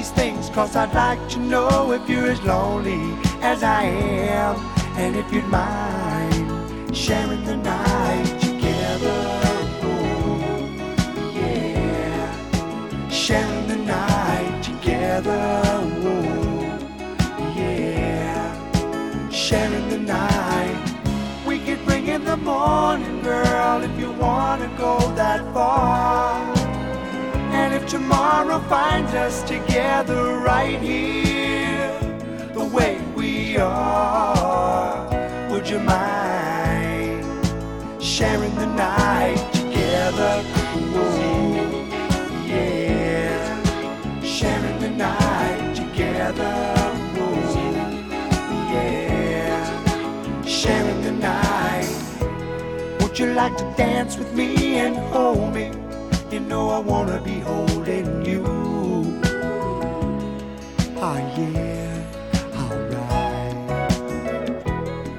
These things cause I'd like to know if you're as lonely as I am. And if you'd mind sharing the night together. Oh, yeah. Sharing the night together. Oh, yeah. Sharing the night. We could bring in the morning, girl, if you wanna go that far. Tomorrow finds us together right here, the way we are, would you mind sharing the night together? Ooh, yeah, sharing the night together. Ooh, yeah, sharing the night. Would you like to dance with me and hold me? You know I wanna be holding Oh yeah, alright.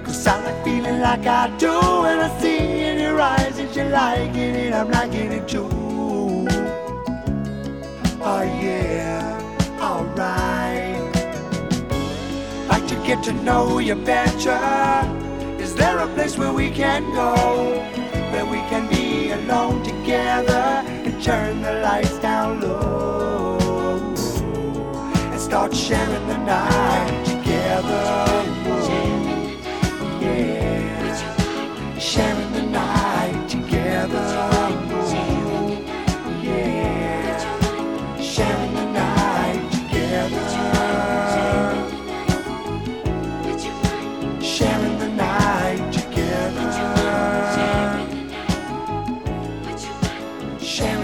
Cause I like feeling like I do when I see in your eyes that you're liking it, I'm liking it too. Oh yeah, alright. Like to get to know you better. Is there a place where we can go? start sharing the night together. Yeah, sharing the night together. Yeah, sharing the night together. Sharing the night together. Sharing.